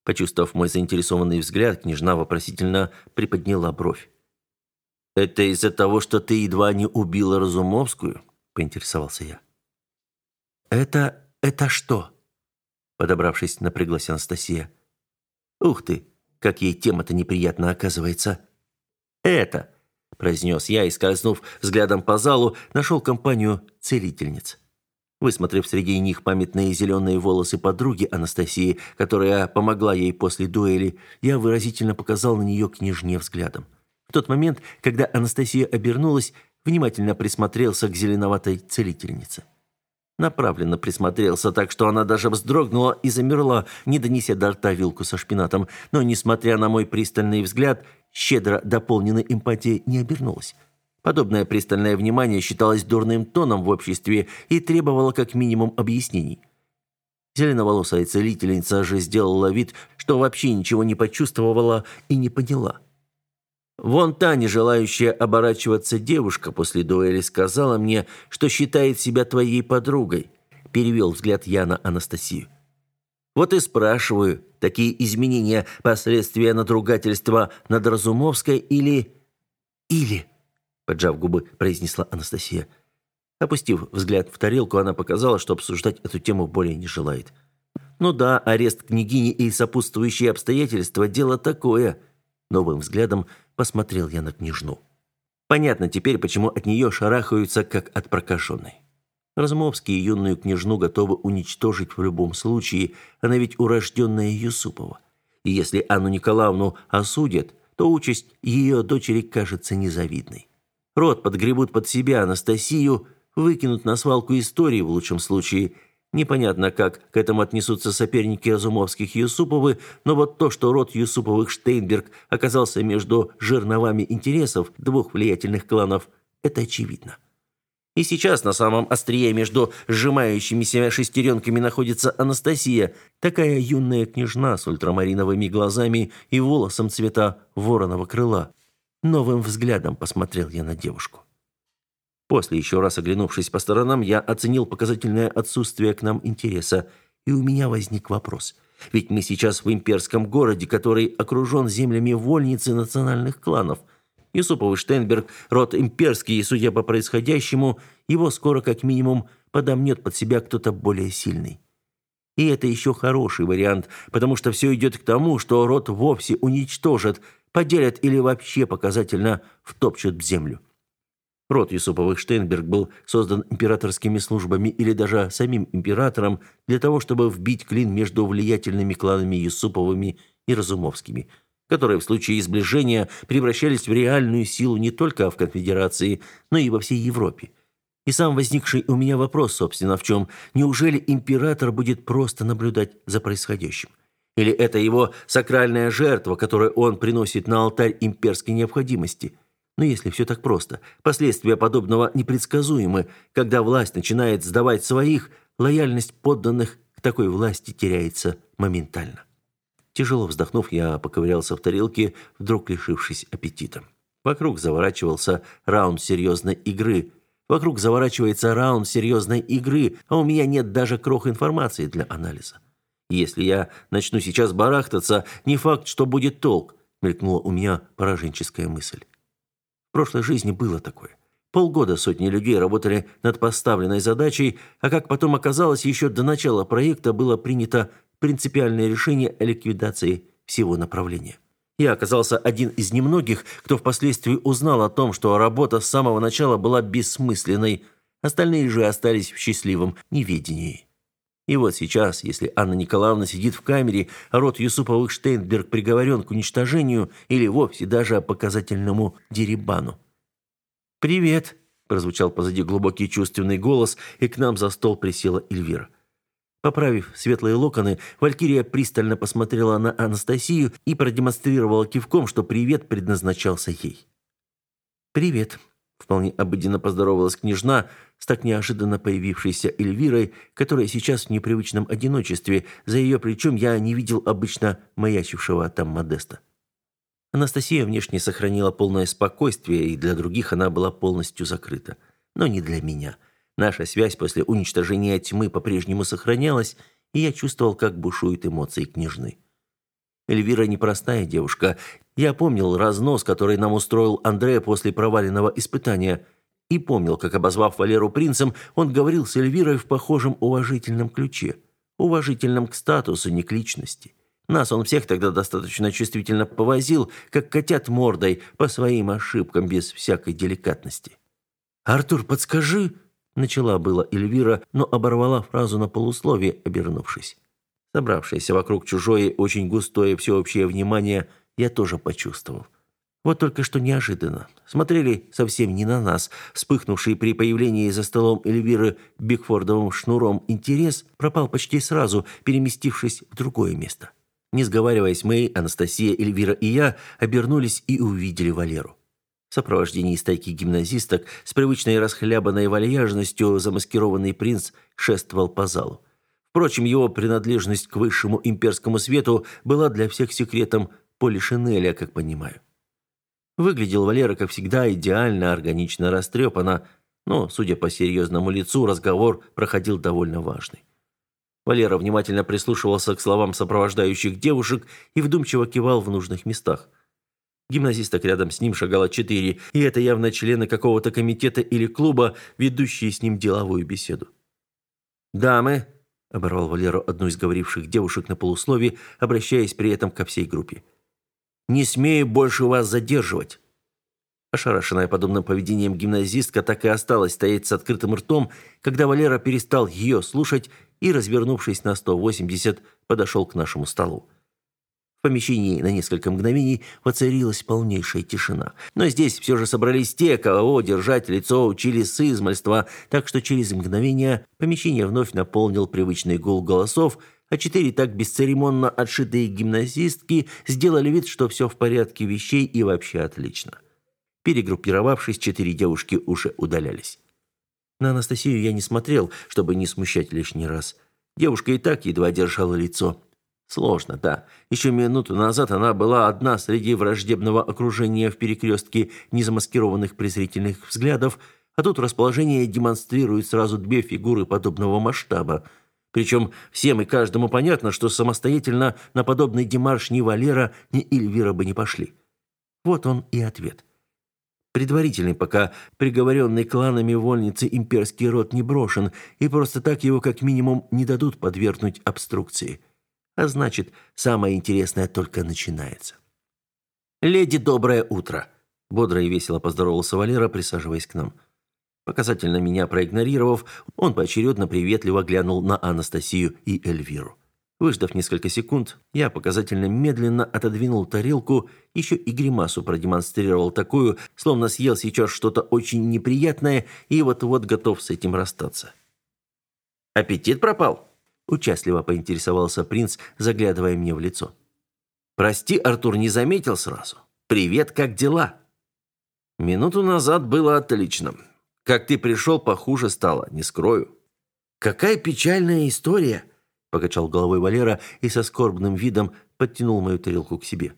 Почувствовав мой заинтересованный взгляд, княжна вопросительно приподняла бровь. «Это из-за того, что ты едва не убила Разумовскую?» – поинтересовался я. «Это... это что?» – подобравшись, напряглась Анастасия. «Ух ты, как ей тема-то неприятно оказывается!» «Это!» – произнес я и, скользнув взглядом по залу, нашел компанию целительниц. Высмотрев среди них памятные зеленые волосы подруги Анастасии, которая помогла ей после дуэли, я выразительно показал на нее книжне взглядом. В тот момент, когда Анастасия обернулась, внимательно присмотрелся к зеленоватой целительнице. Направленно присмотрелся так, что она даже вздрогнула и замерла, не донеся до рта вилку со шпинатом, но, несмотря на мой пристальный взгляд, щедро дополненной эмпатией не обернулась. Подобное пристальное внимание считалось дурным тоном в обществе и требовало как минимум объяснений. Зеленоволосая целительница же сделала вид, что вообще ничего не почувствовала и не поняла. Вон та, не желающая оборачиваться девушка после дуэли, сказала мне, что считает себя твоей подругой. Перевел взгляд я на Анастасию. Вот и спрашиваю, Такие изменения – последствия надругательства над Разумовской или... Или, поджав губы, произнесла Анастасия. Опустив взгляд в тарелку, она показала, что обсуждать эту тему более не желает. Ну да, арест княгини и сопутствующие обстоятельства – дело такое. Новым взглядом посмотрел я на княжну. Понятно теперь, почему от нее шарахаются, как от прокаженной. Разумовский юную княжну готовы уничтожить в любом случае, она ведь урожденная Юсупова. И если Анну Николаевну осудят, то участь ее дочери кажется незавидной. Род подгребут под себя Анастасию, выкинут на свалку истории в лучшем случае. Непонятно, как к этому отнесутся соперники Разумовских Юсуповы, но вот то, что род Юсуповых Штейнберг оказался между жерновами интересов двух влиятельных кланов, это очевидно. И сейчас на самом острие между сжимающимися шестеренками находится Анастасия, такая юная княжна с ультрамариновыми глазами и волосом цвета вороного крыла. Новым взглядом посмотрел я на девушку. После еще раз оглянувшись по сторонам, я оценил показательное отсутствие к нам интереса, и у меня возник вопрос. Ведь мы сейчас в имперском городе, который окружен землями вольницы национальных кланов – Юсупов и Штейнберг, род имперский, и судя по происходящему, его скоро как минимум подомнет под себя кто-то более сильный. И это еще хороший вариант, потому что все идет к тому, что род вовсе уничтожат, поделят или вообще показательно втопчут в землю. Род Юсуповых Штейнберг был создан императорскими службами или даже самим императором для того, чтобы вбить клин между влиятельными кланами Юсуповыми и Разумовскими – которые в случае изближения превращались в реальную силу не только в конфедерации, но и во всей Европе. И сам возникший у меня вопрос, собственно, в чем? Неужели император будет просто наблюдать за происходящим? Или это его сакральная жертва, которую он приносит на алтарь имперской необходимости? Но если все так просто, последствия подобного непредсказуемы. Когда власть начинает сдавать своих, лояльность подданных к такой власти теряется моментально. Тяжело вздохнув, я поковырялся в тарелке, вдруг лишившись аппетита. Вокруг заворачивался раунд серьезной игры. Вокруг заворачивается раунд серьезной игры, а у меня нет даже крох информации для анализа. Если я начну сейчас барахтаться, не факт, что будет толк, мелькнула у меня пораженческая мысль. В прошлой жизни было такое. Полгода сотни людей работали над поставленной задачей, а как потом оказалось, еще до начала проекта было принято принципиальное решение о ликвидации всего направления. Я оказался один из немногих, кто впоследствии узнал о том, что работа с самого начала была бессмысленной, остальные же остались в счастливом неведении. И вот сейчас, если Анна Николаевна сидит в камере, а род Юсуповых Штейнберг приговорен к уничтожению или вовсе даже показательному деребану. «Привет!» – прозвучал позади глубокий чувственный голос, и к нам за стол присела Эльвира. Поправив светлые локоны, Валькирия пристально посмотрела на Анастасию и продемонстрировала кивком, что привет предназначался ей. «Привет», — вполне обыденно поздоровалась княжна с так неожиданно появившейся Эльвирой, которая сейчас в непривычном одиночестве, за ее плечом я не видел обычно маячившего там Модеста. Анастасия внешне сохранила полное спокойствие, и для других она была полностью закрыта. Но не для меня. — Наша связь после уничтожения тьмы по-прежнему сохранялась, и я чувствовал, как бушуют эмоции княжны. Эльвира непростая девушка. Я помнил разнос, который нам устроил Андрея после проваленного испытания. И помнил, как, обозвав Валеру принцем, он говорил с Эльвирой в похожем уважительном ключе. Уважительном к статусу, не к личности. Нас он всех тогда достаточно чувствительно повозил, как котят мордой, по своим ошибкам, без всякой деликатности. «Артур, подскажи!» начала было Эльвира, но оборвала фразу на полуслове, обернувшись. Собравшееся вокруг чужое, очень густое всеобщее внимание я тоже почувствовал. Вот только что неожиданно. Смотрели совсем не на нас. Вспыхнувший при появлении за столом Эльвиры Бигфордовым шнуром интерес пропал почти сразу, переместившись в другое место. Не сговариваясь, мы, Анастасия, Эльвира и я обернулись и увидели Валеру сопровождении стайки гимназисток, с привычной расхлябанной вальяжностью замаскированный принц шествовал по залу. Впрочем, его принадлежность к высшему имперскому свету была для всех секретом Полишинеля, как понимаю. Выглядел Валера, как всегда, идеально, органично растрепанно, но, судя по серьезному лицу, разговор проходил довольно важный. Валера внимательно прислушивался к словам сопровождающих девушек и вдумчиво кивал в нужных местах – Гимназисток рядом с ним шагало четыре, и это явно члены какого-то комитета или клуба, ведущие с ним деловую беседу. «Дамы», – оборвал Валеру одну из говоривших девушек на полуслове, обращаясь при этом ко всей группе. «Не смею больше вас задерживать». Ошарашенная подобным поведением гимназистка так и осталась стоять с открытым ртом, когда Валера перестал ее слушать и, развернувшись на 180, подошел к нашему столу помещении на несколько мгновений воцарилась полнейшая тишина. Но здесь все же собрались те, кого держать лицо учили с измольства, так что через мгновение помещение вновь наполнил привычный гул голосов, а четыре так бесцеремонно отшитые гимназистки сделали вид, что все в порядке вещей и вообще отлично. Перегруппировавшись, четыре девушки уже удалялись. На Анастасию я не смотрел, чтобы не смущать лишний раз. Девушка и так едва держала лицо. Сложно, да. Еще минуту назад она была одна среди враждебного окружения в перекрестке незамаскированных презрительных взглядов, а тут расположение демонстрирует сразу две фигуры подобного масштаба. Причем всем и каждому понятно, что самостоятельно на подобный демарш ни Валера, ни Эльвира бы не пошли. Вот он и ответ. Предварительный пока приговоренный кланами вольницы имперский род не брошен, и просто так его как минимум не дадут подвергнуть обструкции а значит, самое интересное только начинается. «Леди, доброе утро!» – бодро и весело поздоровался Валера, присаживаясь к нам. Показательно меня проигнорировав, он поочередно приветливо глянул на Анастасию и Эльвиру. Выждав несколько секунд, я показательно медленно отодвинул тарелку, еще и гримасу продемонстрировал такую, словно съел сейчас что-то очень неприятное и вот-вот готов с этим расстаться. «Аппетит пропал?» участливо поинтересовался принц, заглядывая мне в лицо. Прости, Артур, не заметил сразу. Привет, как дела? Минуту назад было отлично. Как ты пришел, похуже стало, не скрою. Какая печальная история, покачал головой Валера и со скорбным видом подтянул мою тарелку к себе.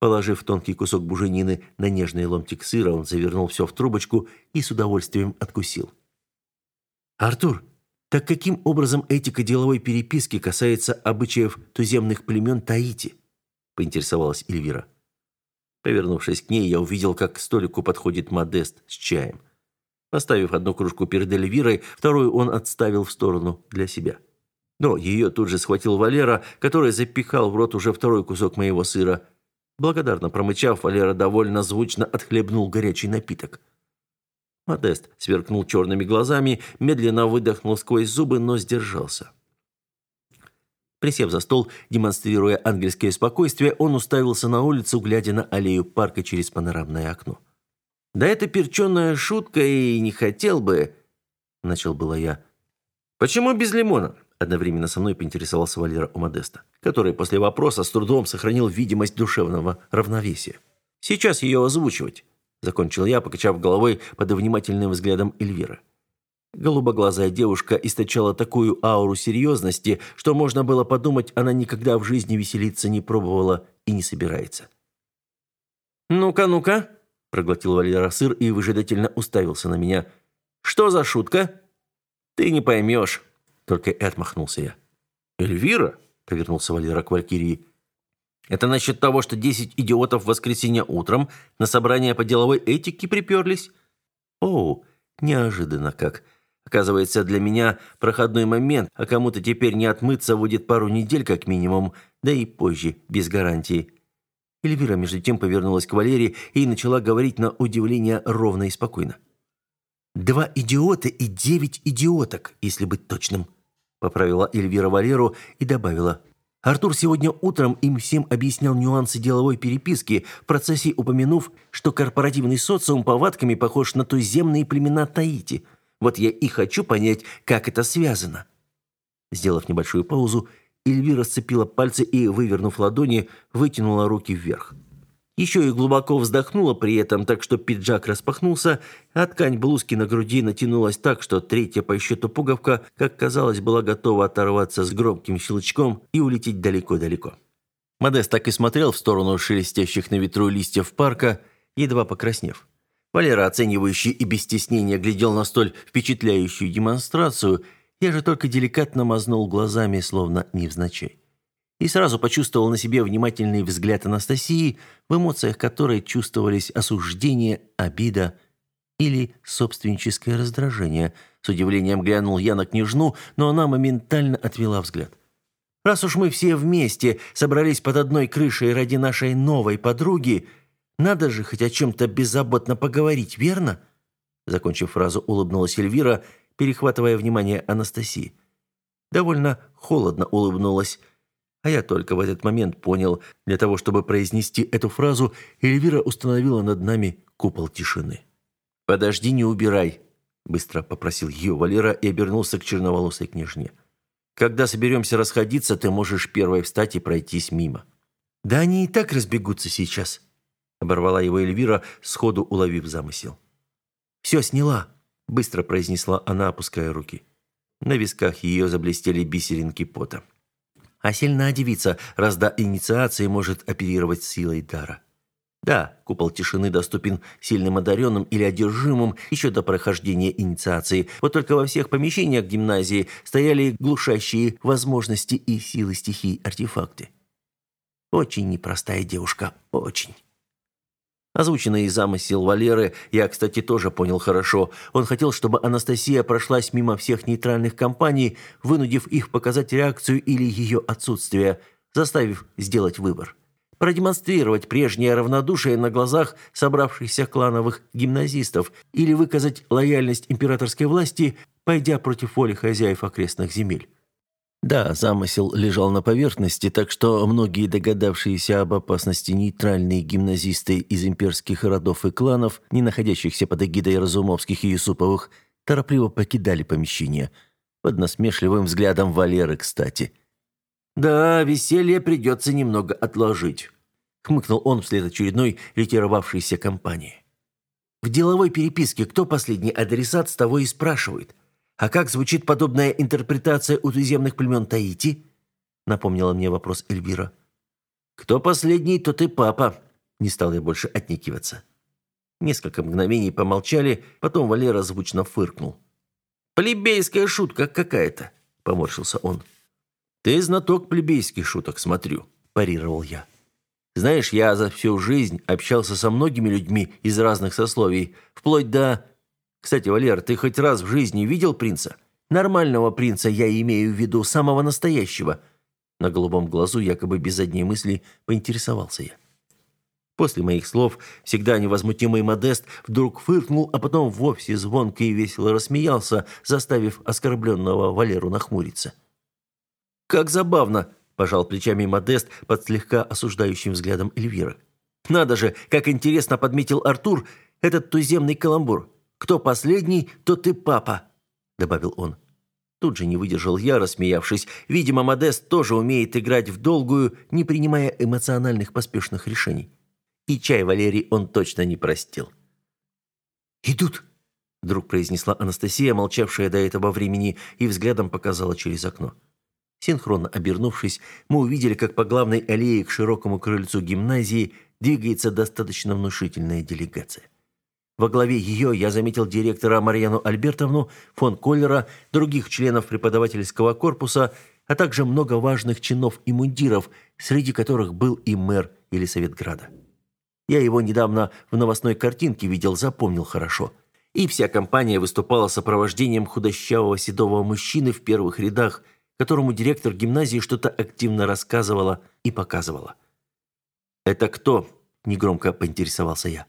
Положив тонкий кусок буженины на нежный ломтик сыра, он завернул все в трубочку и с удовольствием откусил. «Артур, так каким образом этика деловой переписки касается обычаев туземных племен Таити? Поинтересовалась Эльвира. Повернувшись к ней, я увидел, как к столику подходит Модест с чаем. Поставив одну кружку перед Эльвирой, вторую он отставил в сторону для себя. Но ее тут же схватил Валера, который запихал в рот уже второй кусок моего сыра. Благодарно промычав, Валера довольно звучно отхлебнул горячий напиток – Модест сверкнул черными глазами, медленно выдохнул сквозь зубы, но сдержался. Присев за стол, демонстрируя ангельское спокойствие, он уставился на улицу, глядя на аллею парка через панорамное окно. «Да это перченая шутка, и не хотел бы...» – начал было я. «Почему без лимона?» – одновременно со мной поинтересовался Валера у Модеста, который после вопроса с трудом сохранил видимость душевного равновесия. «Сейчас ее озвучивать закончил я, покачав головой под внимательным взглядом Эльвиры. Голубоглазая девушка источала такую ауру серьезности, что можно было подумать, она никогда в жизни веселиться не пробовала и не собирается. «Ну-ка, ну-ка!» – проглотил Валера сыр и выжидательно уставился на меня. «Что за шутка?» «Ты не поймешь!» – только отмахнулся я. «Эльвира?» – повернулся Валера к Валькирии. Это насчет того, что 10 идиотов в воскресенье утром на собрание по деловой этике приперлись? Оу, неожиданно как. Оказывается, для меня проходной момент, а кому-то теперь не отмыться будет пару недель как минимум, да и позже, без гарантии. Эльвира, между тем, повернулась к Валерии и начала говорить на удивление ровно и спокойно. «Два идиота и девять идиоток, если быть точным», — поправила Эльвира Валеру и добавила. Артур сегодня утром им всем объяснял нюансы деловой переписки, в процессе упомянув, что корпоративный социум повадками похож на туземные племена Таити. Вот я и хочу понять, как это связано. Сделав небольшую паузу, Эльвира сцепила пальцы и, вывернув ладони, вытянула руки вверх. Еще и глубоко вздохнула при этом, так что пиджак распахнулся, а ткань блузки на груди натянулась так, что третья по счету пуговка, как казалось, была готова оторваться с громким щелчком и улететь далеко-далеко. Модест так и смотрел в сторону шелестящих на ветру листьев парка, едва покраснев. Валера, оценивающий и без стеснения, глядел на столь впечатляющую демонстрацию, я же только деликатно мазнул глазами, словно невзначай и сразу почувствовал на себе внимательный взгляд Анастасии, в эмоциях которой чувствовались осуждение, обида или собственническое раздражение. С удивлением глянул я на княжну, но она моментально отвела взгляд. «Раз уж мы все вместе собрались под одной крышей ради нашей новой подруги, надо же хоть о чем-то беззаботно поговорить, верно?» Закончив фразу, улыбнулась Эльвира, перехватывая внимание Анастасии. Довольно холодно улыбнулась, а я только в этот момент понял, для того, чтобы произнести эту фразу, Эльвира установила над нами купол тишины. «Подожди, не убирай», – быстро попросил ее Валера и обернулся к черноволосой княжне. «Когда соберемся расходиться, ты можешь первой встать и пройтись мимо». «Да они и так разбегутся сейчас», – оборвала его Эльвира, сходу уловив замысел. «Все сняла», – быстро произнесла она, опуская руки. На висках ее заблестели бисеринки пота а сильная девица, раз до инициации может оперировать силой дара. Да, купол тишины доступен сильным одаренным или одержимым еще до прохождения инициации. Вот только во всех помещениях гимназии стояли глушащие возможности и силы стихий артефакты. Очень непростая девушка, очень. Озвученный замысел Валеры я, кстати, тоже понял хорошо. Он хотел, чтобы Анастасия прошлась мимо всех нейтральных компаний, вынудив их показать реакцию или ее отсутствие, заставив сделать выбор. Продемонстрировать прежнее равнодушие на глазах собравшихся клановых гимназистов или выказать лояльность императорской власти, пойдя против воли хозяев окрестных земель. Да, замысел лежал на поверхности, так что многие догадавшиеся об опасности нейтральные гимназисты из имперских родов и кланов, не находящихся под эгидой Разумовских и Юсуповых, торопливо покидали помещение. Под насмешливым взглядом Валеры, кстати. «Да, веселье придется немного отложить», — хмыкнул он вслед очередной ретировавшейся компании. «В деловой переписке кто последний адресат с того и спрашивает. А как звучит подобная интерпретация у туземных племен Таити? Напомнила мне вопрос Эльвира. Кто последний, тот и папа. Не стал я больше отникиваться. Несколько мгновений помолчали, потом Валера звучно фыркнул. «Плебейская шутка какая-то», — поморщился он. «Ты знаток плебейских шуток, смотрю», — парировал я. «Знаешь, я за всю жизнь общался со многими людьми из разных сословий, вплоть до кстати, Валер, ты хоть раз в жизни видел принца? Нормального принца я имею в виду, самого настоящего. На голубом глазу, якобы без одни мысли, поинтересовался я. После моих слов всегда невозмутимый Модест вдруг фыркнул, а потом вовсе звонко и весело рассмеялся, заставив оскорбленного Валеру нахмуриться. «Как забавно!» – пожал плечами Модест под слегка осуждающим взглядом Эльвира. «Надо же, как интересно подметил Артур этот туземный каламбур. Кто последний, тот и папа», — добавил он. Тут же не выдержал я, рассмеявшись. Видимо, Модест тоже умеет играть в долгую, не принимая эмоциональных поспешных решений. И чай Валерий он точно не простил. «Идут!» — вдруг произнесла Анастасия, молчавшая до этого времени, и взглядом показала через окно. Синхронно обернувшись, мы увидели, как по главной аллее к широкому крыльцу гимназии двигается достаточно внушительная делегация. Во главе ее я заметил директора Марьяну Альбертовну, фон Коллера, других членов преподавательского корпуса, а также много важных чинов и мундиров, среди которых был и мэр Елисаветграда. Я его недавно в новостной картинке видел, запомнил хорошо. И вся компания выступала сопровождением худощавого седого мужчины в первых рядах, которому директор гимназии что-то активно рассказывала и показывала. «Это кто?» – негромко поинтересовался я.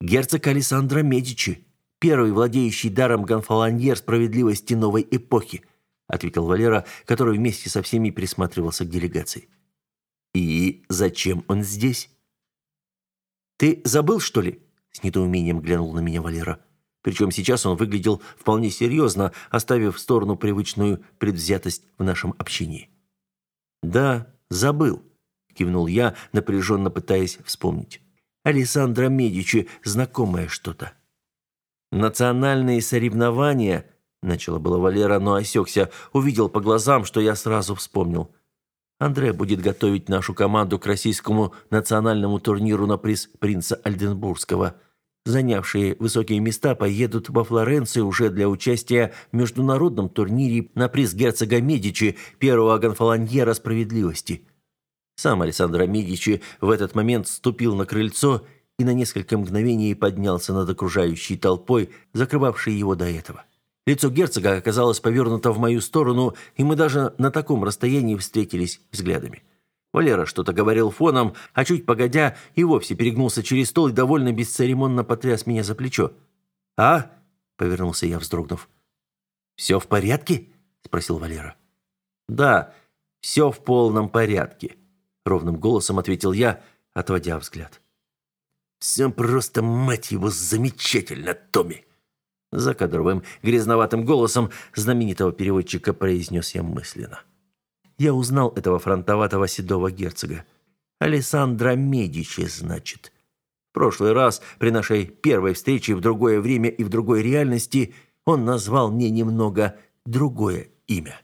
Герцог Алессандро Медичи, первый владеющий даром гонфаланьер справедливости новой эпохи, ответил Валера, который вместе со всеми присматривался к делегации. И зачем он здесь? Ты забыл, что ли? С недоумением глянул на меня Валера. Причем сейчас он выглядел вполне серьезно, оставив в сторону привычную предвзятость в нашем общении. «Да, забыл», — кивнул я, напряженно пытаясь вспомнить. Александра Медичи знакомое что-то. Национальные соревнования, начала было Валера, но осекся, увидел по глазам, что я сразу вспомнил. Андрей будет готовить нашу команду к российскому национальному турниру на приз принца Альденбургского. Занявшие высокие места поедут во Флоренцию уже для участия в международном турнире на приз герцога Медичи, первого гонфалоньера справедливости. Сам Александр Медичи в этот момент ступил на крыльцо и на несколько мгновений поднялся над окружающей толпой, закрывавшей его до этого. Лицо герцога оказалось повернуто в мою сторону, и мы даже на таком расстоянии встретились взглядами. Валера что-то говорил фоном, а чуть погодя и вовсе перегнулся через стол и довольно бесцеремонно потряс меня за плечо. «А?» – повернулся я, вздрогнув. «Все в порядке?» – спросил Валера. «Да, все в полном порядке», ровным голосом ответил я, отводя взгляд. «Все просто, мать его, замечательно, Томми!» Закадровым, грязноватым голосом знаменитого переводчика произнес я мысленно. Я узнал этого фронтоватого седого герцога. Алессандро Медичи, значит. В прошлый раз, при нашей первой встрече в другое время и в другой реальности, он назвал мне немного другое имя.